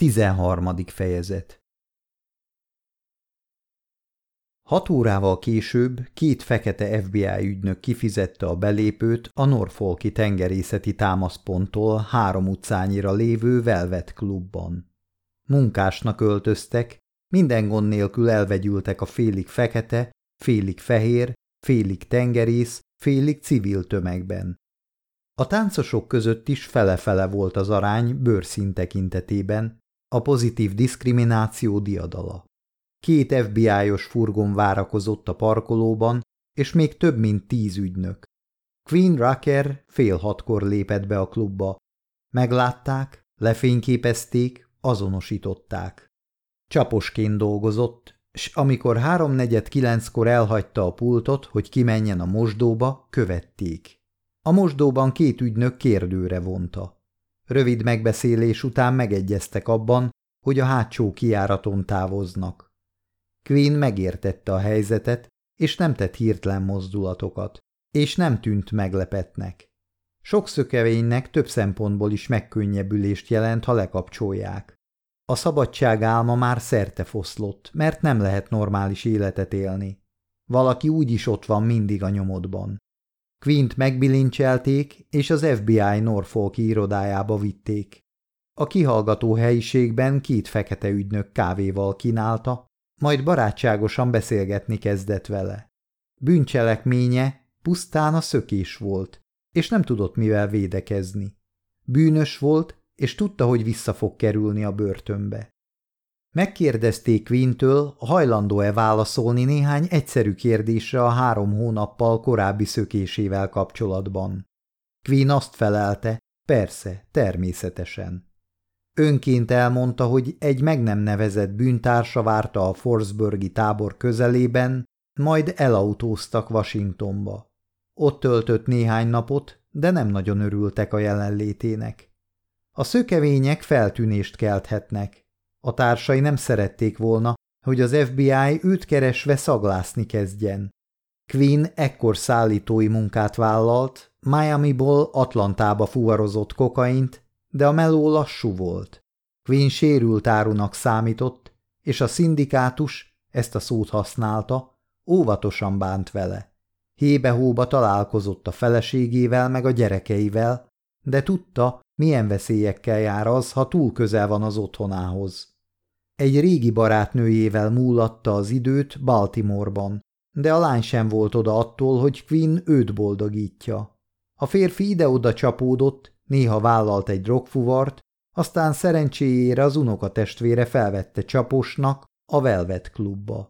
13. fejezet Hat órával később két fekete FBI ügynök kifizette a belépőt a Norfolki tengerészeti támaszponttól három utcányira lévő Velvet klubban. Munkásnak öltöztek, minden gond nélkül elvegyültek a félig fekete, félig fehér, félig tengerész, félig civil tömegben. A táncosok között is fele-fele volt az arány bőrszín tekintetében, a pozitív diszkrimináció diadala. Két FBI-os furgon várakozott a parkolóban, és még több mint tíz ügynök. Queen Rucker fél hatkor lépett be a klubba. Meglátták, lefényképezték, azonosították. Csaposként dolgozott, s amikor háromnegyed kilenckor elhagyta a pultot, hogy kimenjen a mosdóba, követték. A mosdóban két ügynök kérdőre vonta. Rövid megbeszélés után megegyeztek abban, hogy a hátsó kiáraton távoznak. Queen megértette a helyzetet, és nem tett hirtelen mozdulatokat, és nem tűnt meglepetnek. Sok szökevénynek több szempontból is megkönnyebbülést jelent, ha lekapcsolják. A szabadság álma már szerte foszlott, mert nem lehet normális életet élni. Valaki úgyis ott van mindig a nyomodban. Quint megbilincselték, és az FBI Norfolk irodájába vitték. A kihallgató helyiségben két fekete ügynök kávéval kínálta, majd barátságosan beszélgetni kezdett vele. Bűncselekménye pusztán a szökés volt, és nem tudott mivel védekezni. Bűnös volt, és tudta, hogy vissza fog kerülni a börtönbe. Megkérdezték Quintől, hajlandó-e válaszolni néhány egyszerű kérdésre a három hónappal korábbi szökésével kapcsolatban. Queen azt felelte, persze, természetesen. Önként elmondta, hogy egy meg nem nevezett bűntársa várta a Forsburgi tábor közelében, majd elautóztak Washingtonba. Ott töltött néhány napot, de nem nagyon örültek a jelenlétének. A szökevények feltűnést kelthetnek, a társai nem szerették volna, hogy az FBI őt keresve szaglászni kezdjen. Quinn ekkor szállítói munkát vállalt, Miami-ból Atlantába fuvarozott kokaint, de a meló lassú volt. Quinn sérült árunak számított, és a szindikátus, ezt a szót használta, óvatosan bánt vele. Hébe-hóba találkozott a feleségével meg a gyerekeivel, de tudta, milyen veszélyekkel jár az, ha túl közel van az otthonához. Egy régi barátnőjével múlatta az időt Baltimoreban, de a lány sem volt oda attól, hogy Quinn őt boldogítja. A férfi ide-oda csapódott, néha vállalt egy drogfuvart, aztán szerencséjére az unokatestvére felvette csaposnak a Velvet klubba.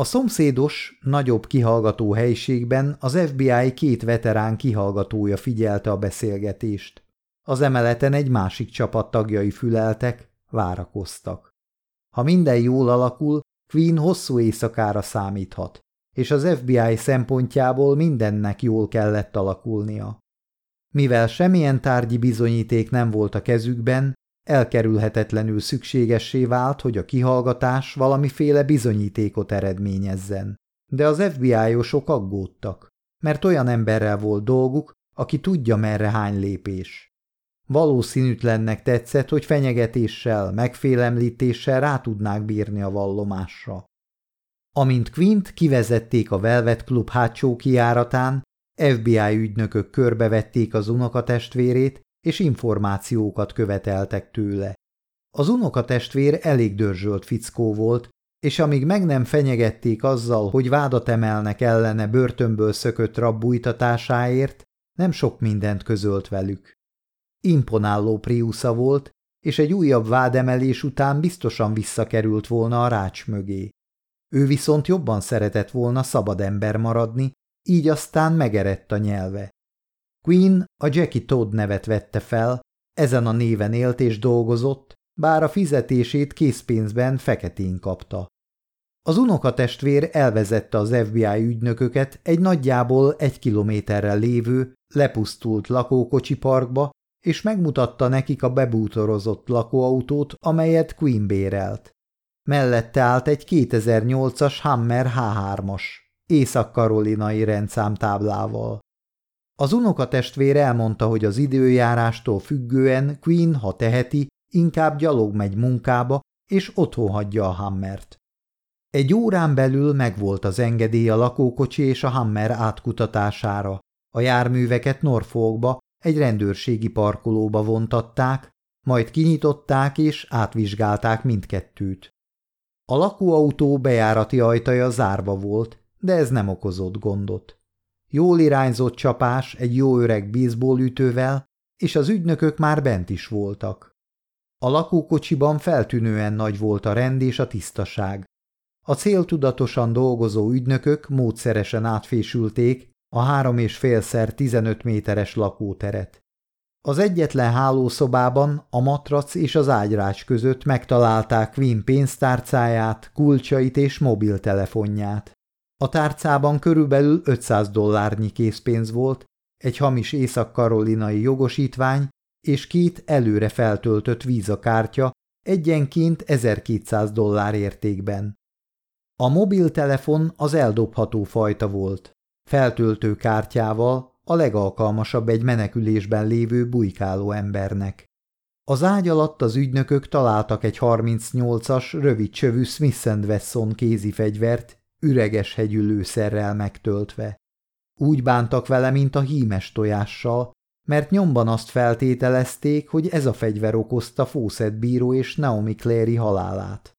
A szomszédos, nagyobb kihallgató helyiségben az FBI két veterán kihallgatója figyelte a beszélgetést. Az emeleten egy másik csapat tagjai füleltek, várakoztak. Ha minden jól alakul, Queen hosszú éjszakára számíthat, és az FBI szempontjából mindennek jól kellett alakulnia. Mivel semmilyen tárgyi bizonyíték nem volt a kezükben, elkerülhetetlenül szükségessé vált, hogy a kihallgatás valamiféle bizonyítékot eredményezzen. De az FBI-osok aggódtak, mert olyan emberrel volt dolguk, aki tudja merre hány lépés. Valószínűtlennek tetszett, hogy fenyegetéssel, megfélemlítéssel rá tudnák bírni a vallomásra. Amint Quint kivezették a Velvet Club hátsó kiáratán, FBI ügynökök körbevették az unokatestvérét, és információkat követeltek tőle. Az unokatestvér elég dörzsölt fickó volt, és amíg meg nem fenyegették azzal, hogy vádat emelnek ellene börtönből szökött rabbújtatásáért, nem sok mindent közölt velük. Imponáló Priusza volt, és egy újabb vádemelés után biztosan visszakerült volna a rács mögé. Ő viszont jobban szeretett volna szabad ember maradni, így aztán megerett a nyelve. Queen a Jackie Todd nevet vette fel, ezen a néven élt és dolgozott, bár a fizetését készpénzben feketén kapta. Az unokatestvér elvezette az FBI ügynököket egy nagyjából egy kilométerrel lévő, lepusztult lakókocsi parkba, és megmutatta nekik a bebútorozott lakóautót, amelyet Queen bérelt. Mellette állt egy 2008-as Hammer H3-as, észak-karolinai rendszámtáblával. Az unokatestvér elmondta, hogy az időjárástól függően Queen, ha teheti, inkább gyalog megy munkába, és otthon hagyja a Hammert. Egy órán belül megvolt az engedély a lakókocsi és a Hammer átkutatására. A járműveket Norfolkba, egy rendőrségi parkolóba vontatták, majd kinyitották és átvizsgálták mindkettőt. A lakóautó bejárati ajtaja zárva volt, de ez nem okozott gondot. Jól irányzott csapás egy jó öreg ütővel, és az ügynökök már bent is voltak. A lakókocsiban feltűnően nagy volt a rend és a tisztaság. A céltudatosan dolgozó ügynökök módszeresen átfésülték a három és félszer 15 méteres lakóteret. Az egyetlen hálószobában a matrac és az ágyrács között megtalálták Quinn pénztárcáját, kulcsait és mobiltelefonját. A tárcában körülbelül 500 dollárnyi készpénz volt, egy hamis észak-karolinai jogosítvány és két előre feltöltött vízakártya egyenként 1200 dollár értékben. A mobiltelefon az eldobható fajta volt, feltöltő kártyával, a legalkalmasabb egy menekülésben lévő bujkáló embernek. Az ágy alatt az ügynökök találtak egy 38-as, rövid csövű Smith Wesson kézifegyvert, üreges hegyülőszerrel megtöltve. Úgy bántak vele, mint a hímes tojással, mert nyomban azt feltételezték, hogy ez a fegyver okozta Fawcett bíró és Naomi Clary halálát.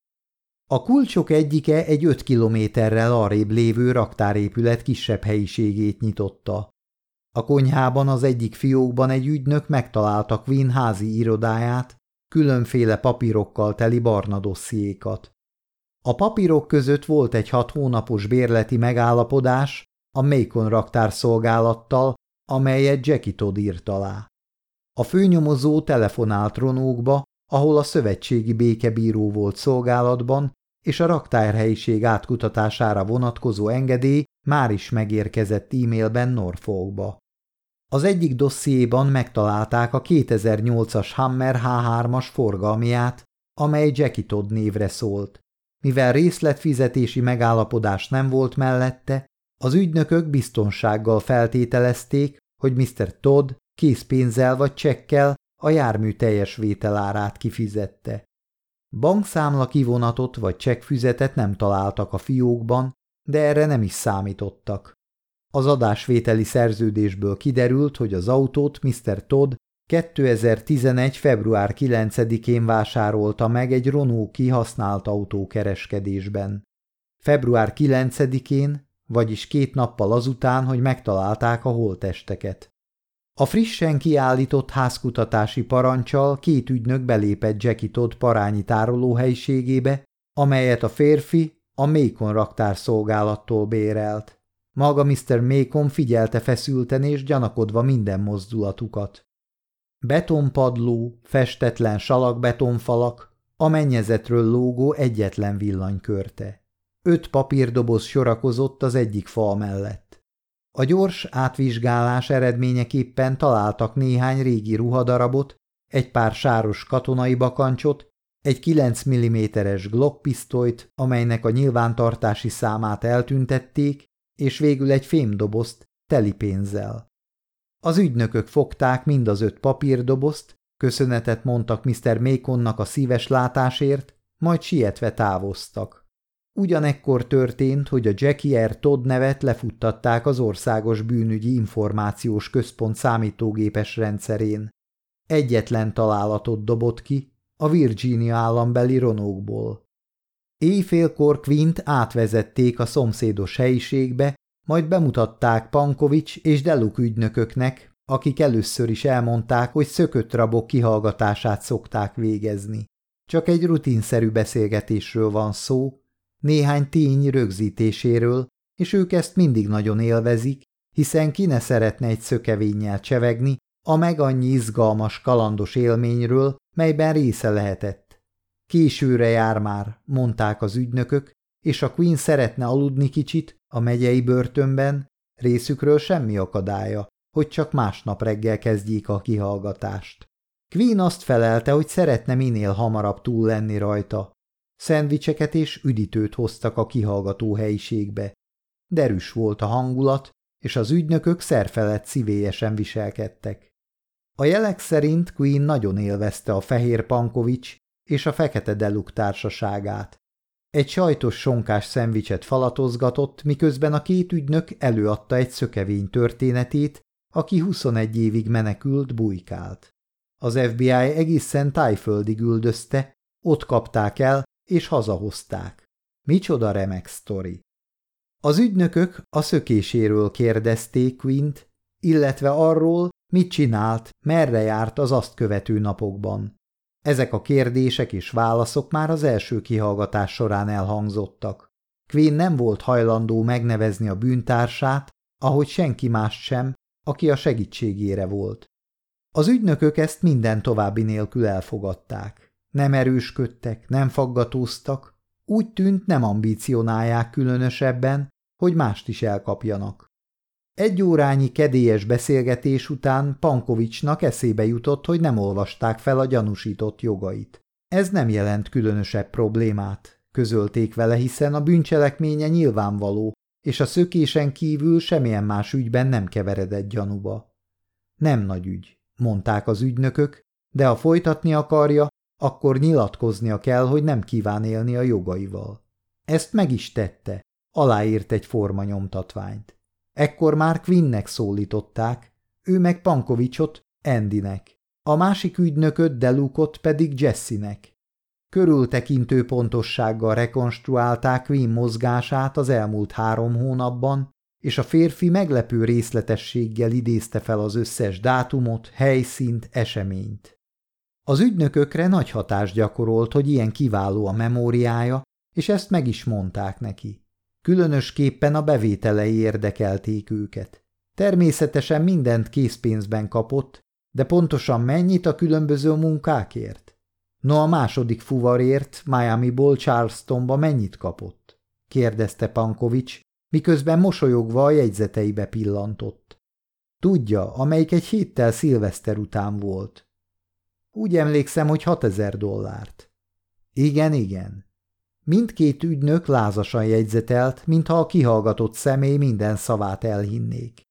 A kulcsok egyike egy öt kilométerrel arrébb lévő raktárépület kisebb helyiségét nyitotta. A konyhában az egyik fiókban egy ügynök megtalálta Quinn házi irodáját, különféle papírokkal teli barna dossziékat. A papírok között volt egy hat hónapos bérleti megállapodás a Macon raktárszolgálattal, amelyet Jackie Todd írt alá. A főnyomozó telefonált Ronókba, ahol a szövetségi békebíró volt szolgálatban, és a raktárhelyiség átkutatására vonatkozó engedély már is megérkezett e-mailben Norfolkba. Az egyik dossziéban megtalálták a 2008-as Hammer H3-as forgalmiát, amely Jackie Todd névre szólt. Mivel részletfizetési megállapodás nem volt mellette, az ügynökök biztonsággal feltételezték, hogy Mr. Todd készpénzzel vagy csekkel a jármű teljes vételárát kifizette. Bankszámla kivonatot vagy csekkfüzetet nem találtak a fiókban, de erre nem is számítottak. Az adásvételi szerződésből kiderült, hogy az autót Mr. Todd 2011. február 9-én vásárolta meg egy Renault kihasznált autókereskedésben. Február 9-én, vagyis két nappal azután, hogy megtalálták a holtesteket. A frissen kiállított házkutatási parancsal két ügynök belépett Jackie Todd parányi tárolóhelyiségébe, amelyet a férfi a Macon raktár szolgálattól bérelt. Maga Mr. Macon figyelte feszülten és gyanakodva minden mozdulatukat. Betonpadló, festetlen salakbetonfalak, a mennyezetről lógó egyetlen villanykörte. Öt papírdoboz sorakozott az egyik fal mellett. A gyors átvizsgálás eredményeképpen találtak néhány régi ruhadarabot, egy pár sáros katonai bakancsot, egy 9 mm-es Glock pisztolyt, amelynek a nyilvántartási számát eltüntették, és végül egy fémdobozt teli pénzzel. Az ügynökök fogták mind az öt papírdobozt, köszönetet mondtak Mr. Maconnak a szíves látásért, majd sietve távoztak. Ugyanekkor történt, hogy a Jackie R. Todd nevet lefuttatták az Országos Bűnügyi Információs Központ számítógépes rendszerén. Egyetlen találatot dobott ki, a Virginia állambeli ronókból. Éjfélkor Quint átvezették a szomszédos helyiségbe, majd bemutatták Pankovics és Deluk ügynököknek, akik először is elmondták, hogy szökött rabok kihallgatását szokták végezni. Csak egy rutinszerű beszélgetésről van szó, néhány tény rögzítéséről, és ők ezt mindig nagyon élvezik, hiszen ki ne szeretne egy szökevénnyel csevegni a meg annyi izgalmas kalandos élményről, melyben része lehetett. Későre jár már, mondták az ügynökök, és a Queen szeretne aludni kicsit a megyei börtönben, részükről semmi akadálya, hogy csak másnap reggel kezdjék a kihallgatást. Queen azt felelte, hogy szeretne minél hamarabb túl lenni rajta, Szendvicseket és üdítőt hoztak a kihallgató helyiségbe. Derűs volt a hangulat, és az ügynökök szerfelett szívélyesen viselkedtek. A jelek szerint Queen nagyon élvezte a fehér Pankovics és a fekete Deluk társaságát. Egy sajtos sonkás szendvicset falatozgatott, miközben a két ügynök előadta egy szökevény történetét, aki 21 évig menekült, bujkált. Az FBI egészen tájföldig üldözte, ott kapták el, és hazahozták. Micsoda remek sztori. Az ügynökök a szökéséről kérdezték Quint, illetve arról, mit csinált, merre járt az azt követő napokban. Ezek a kérdések és válaszok már az első kihallgatás során elhangzottak. Quinn nem volt hajlandó megnevezni a bűntársát, ahogy senki más sem, aki a segítségére volt. Az ügynökök ezt minden további nélkül elfogadták. Nem erősködtek, nem faggatóztak, úgy tűnt nem ambícionálják különösebben, hogy mást is elkapjanak. Egy órányi kedélyes beszélgetés után Pankovicsnak eszébe jutott, hogy nem olvasták fel a gyanúsított jogait. Ez nem jelent különösebb problémát, közölték vele, hiszen a bűncselekménye nyilvánvaló, és a szökésen kívül semmilyen más ügyben nem keveredett gyanúba. Nem nagy ügy, mondták az ügynökök, de ha folytatni akarja, akkor nyilatkoznia kell, hogy nem kíván élni a jogaival. Ezt meg is tette, aláírt egy formanyomtatványt. Ekkor már Quinnnek szólították, ő meg Pankovicsot Endinek, a másik ügynököt Delukot pedig Jessinek. Körültekintő pontossággal rekonstruálták Quinn mozgását az elmúlt három hónapban, és a férfi meglepő részletességgel idézte fel az összes dátumot, helyszínt, eseményt. Az ügynökökre nagy hatást gyakorolt, hogy ilyen kiváló a memóriája, és ezt meg is mondták neki. Különösképpen a bevételei érdekelték őket. Természetesen mindent készpénzben kapott, de pontosan mennyit a különböző munkákért? No, a második fuvarért Miami-ból Charlestonba mennyit kapott? kérdezte Pankovics, miközben mosolyogva a jegyzeteibe pillantott. Tudja, amelyik egy héttel szilveszter után volt. Úgy emlékszem, hogy 6000 dollárt. Igen, igen. Mindkét ügynök lázasan jegyzetelt, mintha a kihallgatott személy minden szavát elhinnék.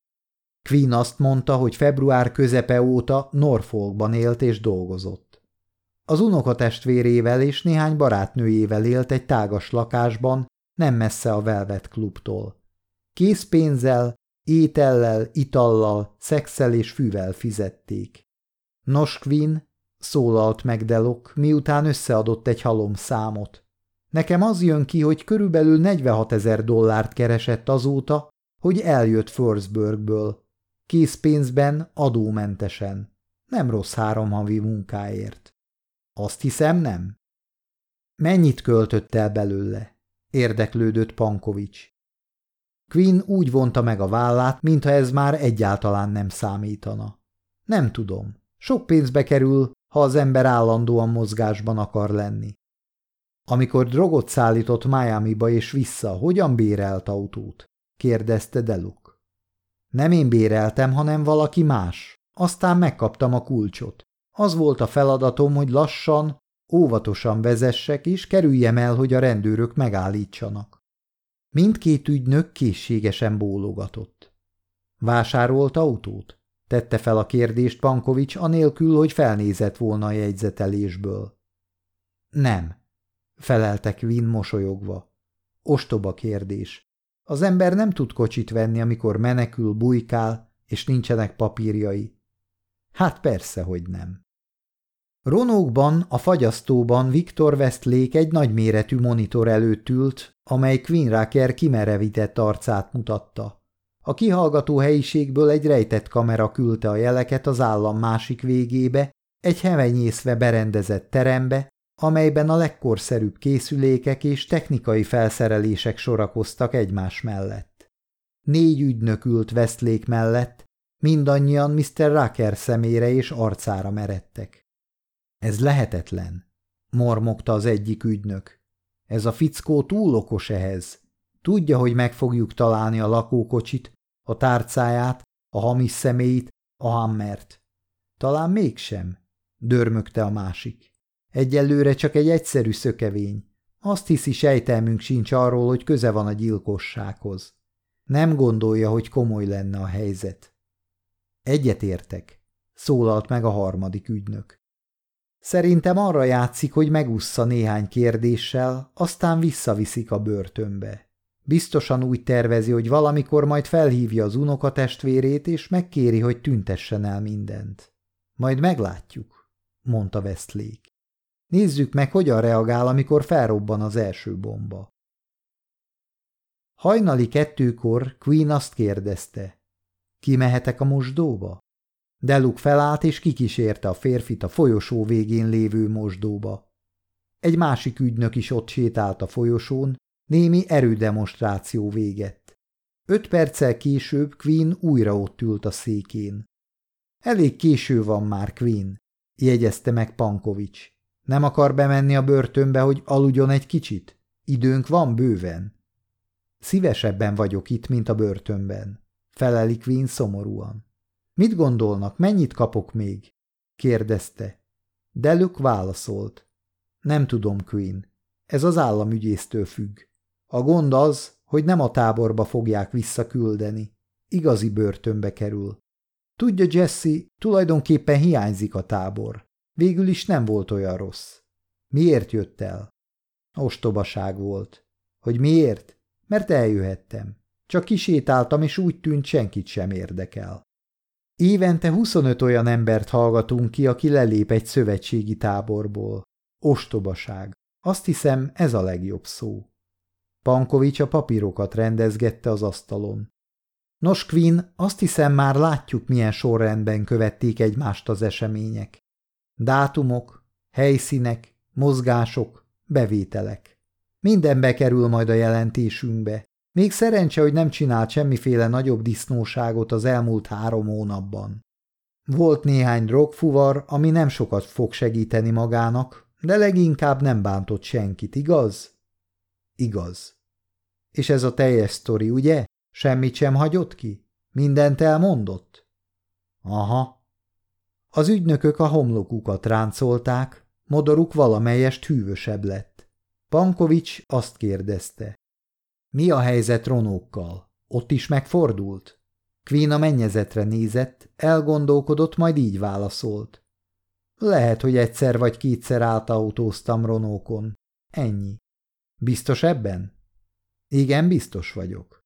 Queen azt mondta, hogy február közepe óta Norfolkban élt és dolgozott. Az unokatestvérével és néhány barátnőjével élt egy tágas lakásban, nem messze a Velvet klubtól. Készpénzzel, étellel, itallal, szexel és fűvel fizették. Nos, Queen, szólalt meg Delok, miután összeadott egy halom számot. Nekem az jön ki, hogy körülbelül 46 ezer dollárt keresett azóta, hogy eljött Forsbergből. Készpénzben, adómentesen. Nem rossz három havi munkáért. Azt hiszem, nem? Mennyit költött el belőle? Érdeklődött Pankovics. Quinn úgy vonta meg a vállát, mintha ez már egyáltalán nem számítana. Nem tudom. Sok pénzbe kerül, ha az ember állandóan mozgásban akar lenni. Amikor drogot szállított Miami-ba és vissza, hogyan bérelt autót? kérdezte Deluk. Nem én béreltem, hanem valaki más. Aztán megkaptam a kulcsot. Az volt a feladatom, hogy lassan, óvatosan vezessek, és kerüljem el, hogy a rendőrök megállítsanak. Mindkét ügynök készségesen bólogatott. Vásárolt autót? Tette fel a kérdést Pankovics, anélkül, hogy felnézett volna a jegyzetelésből. Nem, felelte Quinn mosolyogva. Ostoba kérdés. Az ember nem tud kocsit venni, amikor menekül, bujkál, és nincsenek papírjai. Hát persze, hogy nem. Ronókban, a fagyasztóban Viktor Westlake egy nagyméretű monitor előtt ült, amely Quinn Raker kimerevített arcát mutatta. A kihallgató helyiségből egy rejtett kamera küldte a jeleket az állam másik végébe, egy hevenyészve berendezett terembe, amelyben a legkorszerűbb készülékek és technikai felszerelések sorakoztak egymás mellett. Négy ügynök ült Westlake mellett, mindannyian Mr. Rucker szemére és arcára meredtek. Ez lehetetlen, mormogta az egyik ügynök. Ez a fickó túl okos ehhez. Tudja, hogy meg fogjuk találni a lakókocsit, a tárcáját, a hamis személyt, a hammert. Talán mégsem, dörmögte a másik. Egyelőre csak egy egyszerű szökevény. Azt hiszi, sejtelmünk sincs arról, hogy köze van a gyilkossághoz. Nem gondolja, hogy komoly lenne a helyzet. Egyetértek, szólalt meg a harmadik ügynök. Szerintem arra játszik, hogy megussza néhány kérdéssel, aztán visszaviszik a börtönbe. Biztosan úgy tervezi, hogy valamikor majd felhívja az unokatestvérét, és megkéri, hogy tüntessen el mindent. Majd meglátjuk, mondta Westlake. Nézzük meg, hogyan reagál, amikor felrobban az első bomba. Hajnali kettőkor Queen azt kérdezte. Kimehetek a mosdóba? Deluk felállt és kikísérte a férfit a folyosó végén lévő mosdóba. Egy másik ügynök is ott sétált a folyosón, némi erődemonstráció végett. Öt perccel később Queen újra ott ült a székén. Elég késő van már, Queen, jegyezte meg Pankovics. Nem akar bemenni a börtönbe, hogy aludjon egy kicsit? Időnk van bőven. Szívesebben vagyok itt, mint a börtönben, feleli Queen szomorúan. Mit gondolnak, mennyit kapok még? kérdezte. Delük válaszolt. Nem tudom, Queen. Ez az államügyésztől függ. A gond az, hogy nem a táborba fogják visszaküldeni. Igazi börtönbe kerül. Tudja, Jesse, tulajdonképpen hiányzik a tábor. Végül is nem volt olyan rossz. Miért jött el? Ostobaság volt. Hogy miért? Mert eljöhettem. Csak kisétáltam, és úgy tűnt, senkit sem érdekel. Évente 25 olyan embert hallgatunk ki, aki lelép egy szövetségi táborból. Ostobaság. Azt hiszem, ez a legjobb szó. Pankovics a papírokat rendezgette az asztalon. Nos, Queen, azt hiszem már látjuk, milyen sorrendben követték egymást az események. Dátumok, helyszínek, mozgások, bevételek. Minden bekerül majd a jelentésünkbe. Még szerencse, hogy nem csinált semmiféle nagyobb disznóságot az elmúlt három hónapban. Volt néhány drogfuvar, ami nem sokat fog segíteni magának, de leginkább nem bántott senkit, igaz? Igaz. És ez a teljes sztori, ugye? Semmit sem hagyott ki? Mindent elmondott? Aha. Az ügynökök a homlokukat ráncolták, modoruk valamelyest hűvösebb lett. Pankovics azt kérdezte. Mi a helyzet Ronókkal? Ott is megfordult? Queen a mennyezetre nézett, elgondolkodott, majd így válaszolt. Lehet, hogy egyszer vagy kétszer átautóztam Ronókon. Ennyi. Biztos ebben? Igen, biztos vagyok.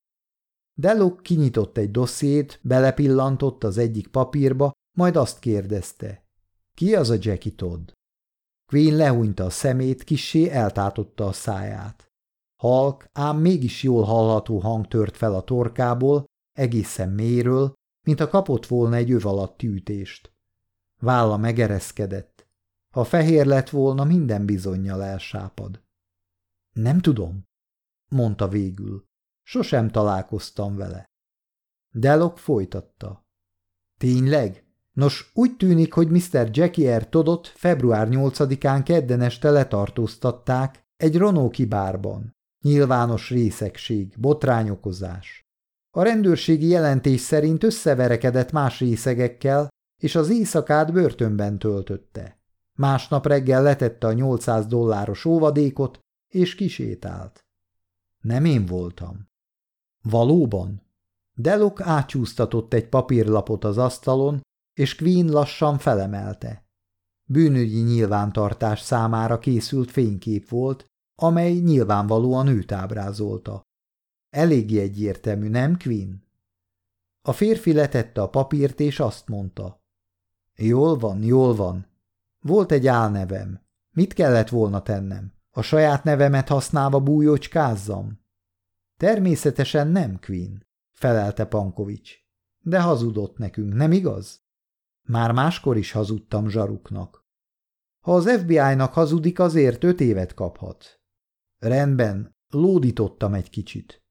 Delok kinyitott egy dossziét, belepillantott az egyik papírba, majd azt kérdezte. Ki az a Jackie Todd? Queen lehúnyta a szemét, kissé eltátotta a száját. Halk, ám mégis jól hallható hang tört fel a torkából, egészen mélyről, mint a kapott volna egy öv alatti ütést. Válla megereszkedett. Ha fehér lett volna, minden bizonyal elsápad. Nem tudom, mondta végül. Sosem találkoztam vele. Delok folytatta. Tényleg? Nos, úgy tűnik, hogy Mr. Jackie R. Todot február 8-án kedden este letartóztatták egy Ronóki bárban. Nyilvános részegség, botrányokozás. A rendőrségi jelentés szerint összeverekedett más részegekkel, és az éjszakát börtönben töltötte. Másnap reggel letette a 800 dolláros óvadékot, és kisétált. Nem én voltam. Valóban? Delok átsúsztatott egy papírlapot az asztalon, és Queen lassan felemelte. Bűnügyi nyilvántartás számára készült fénykép volt, amely nyilvánvalóan őt ábrázolta. Eléggé egyértelmű, nem, Queen? A férfi letette a papírt, és azt mondta. Jól van, jól van. Volt egy álnevem. Mit kellett volna tennem? A saját nevemet használva bújócskázzam? Természetesen nem, Queen, felelte Pankovics. De hazudott nekünk, nem igaz? Már máskor is hazudtam zsaruknak. Ha az FBI-nak hazudik, azért öt évet kaphat. Rendben, lódítottam egy kicsit.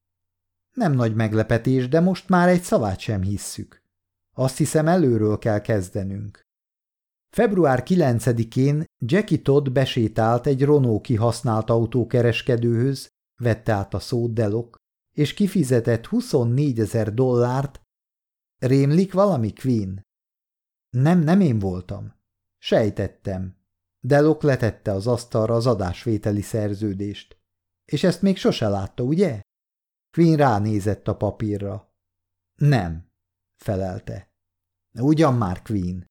Nem nagy meglepetés, de most már egy szavát sem hisszük. Azt hiszem előről kell kezdenünk. Február 9-én Jackie Todd besétált egy Ronóki használt autókereskedőhöz, vette át a szót Delok, és kifizetett 24 ezer dollárt. Rémlik valami, Queen? Nem, nem én voltam. Sejtettem. Delok letette az asztalra az adásvételi szerződést. És ezt még sose látta, ugye? Queen ránézett a papírra. Nem, felelte. Ugyan már, Queen.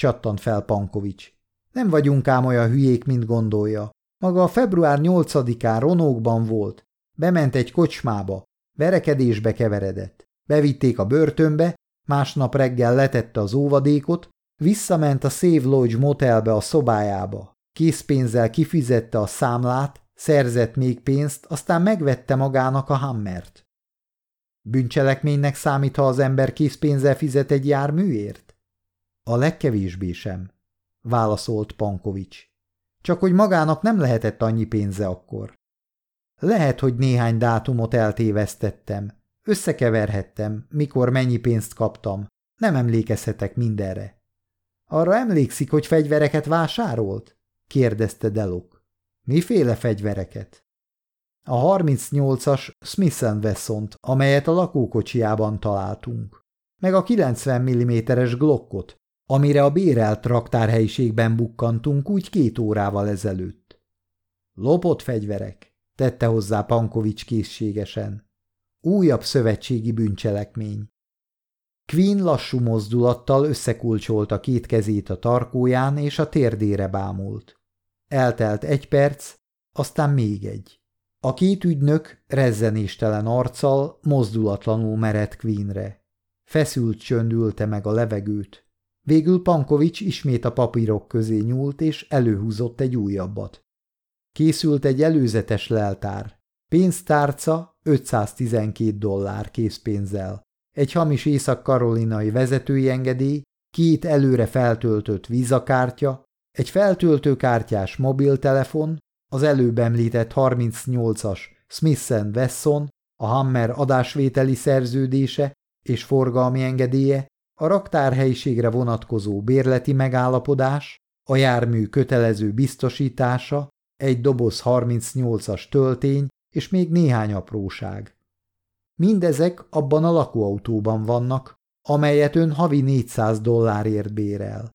Csattant fel Pankovics. Nem vagyunk ám olyan hülyék, mint gondolja. Maga a február 8-án Ronókban volt. Bement egy kocsmába, verekedésbe keveredett. Bevitték a börtönbe, másnap reggel letette az óvadékot, visszament a Save Lodge motelbe a szobájába. Készpénzzel kifizette a számlát, szerzett még pénzt, aztán megvette magának a hammert. Bűncselekménynek számít, ha az ember készpénzzel fizet egy járműért? A legkevésbé sem, válaszolt Pankovics. Csak hogy magának nem lehetett annyi pénze akkor. Lehet, hogy néhány dátumot eltévesztettem. Összekeverhettem, mikor mennyi pénzt kaptam. Nem emlékezhetek mindenre. Arra emlékszik, hogy fegyvereket vásárolt? kérdezte Delok. Miféle fegyvereket? A 38-as Smith wesson amelyet a lakókocsiában találtunk, meg a 90 mm-es Glockot, amire a bérelt raktárhelyiségben bukkantunk úgy két órával ezelőtt. Lopott fegyverek, tette hozzá Pankovics készségesen. Újabb szövetségi bűncselekmény. Queen lassú mozdulattal összekulcsolta két kezét a tarkóján, és a térdére bámult. Eltelt egy perc, aztán még egy. A két ügynök rezzenéstelen arccal mozdulatlanul merett Queenre. Feszült csöndülte meg a levegőt. Végül Pankovics ismét a papírok közé nyúlt, és előhúzott egy újabbat. Készült egy előzetes leltár. Pénztárca 512 dollár készpénzzel. Egy hamis észak-karolinai vezetői engedély, két előre feltöltött vízakártya, egy feltöltőkártyás mobiltelefon, az előbb említett 38-as Smith Wesson, a Hammer adásvételi szerződése és forgalmi engedélye, a raktárhelyiségre vonatkozó bérleti megállapodás, a jármű kötelező biztosítása, egy doboz 38-as töltény és még néhány apróság. Mindezek abban a lakóautóban vannak, amelyet ön havi 400 dollárért bérel.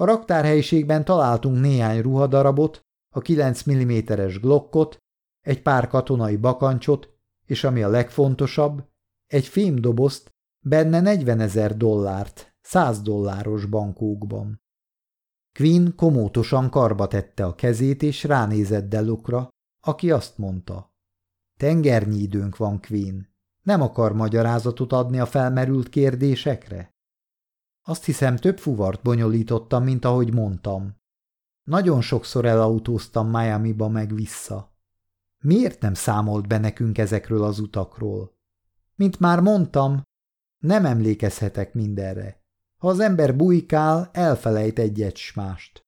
A raktárhelyiségben találtunk néhány ruhadarabot, a 9 mm-es glokkot, egy pár katonai bakancsot, és ami a legfontosabb, egy fémdobozt, benne 40 ezer dollárt, 100 dolláros bankókban. Quinn komótosan karba tette a kezét, és ránézett Delukra, aki azt mondta. Tengernyi időnk van, Quinn. Nem akar magyarázatot adni a felmerült kérdésekre? Azt hiszem, több fuvart bonyolítottam, mint ahogy mondtam. Nagyon sokszor elautóztam Miami-ba meg vissza. Miért nem számolt be nekünk ezekről az utakról? Mint már mondtam, nem emlékezhetek mindenre. Ha az ember bujkál, elfelejt egyet s mást.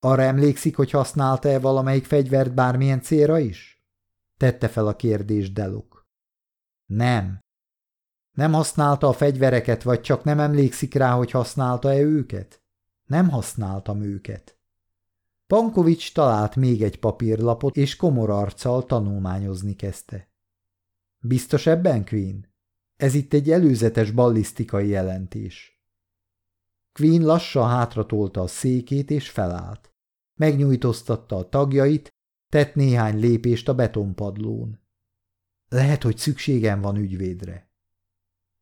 Arra emlékszik, hogy használta-e valamelyik fegyvert bármilyen célra is? Tette fel a kérdést Deluk. Nem. Nem használta a fegyvereket, vagy csak nem emlékszik rá, hogy használta-e őket? Nem használtam őket. Pankovics talált még egy papírlapot, és komor arccal tanulmányozni kezdte. Biztos ebben, Queen? Ez itt egy előzetes ballisztikai jelentés. Queen lassan hátratolta a székét, és felállt. Megnyújtóztatta a tagjait, tett néhány lépést a betonpadlón. Lehet, hogy szükségem van ügyvédre.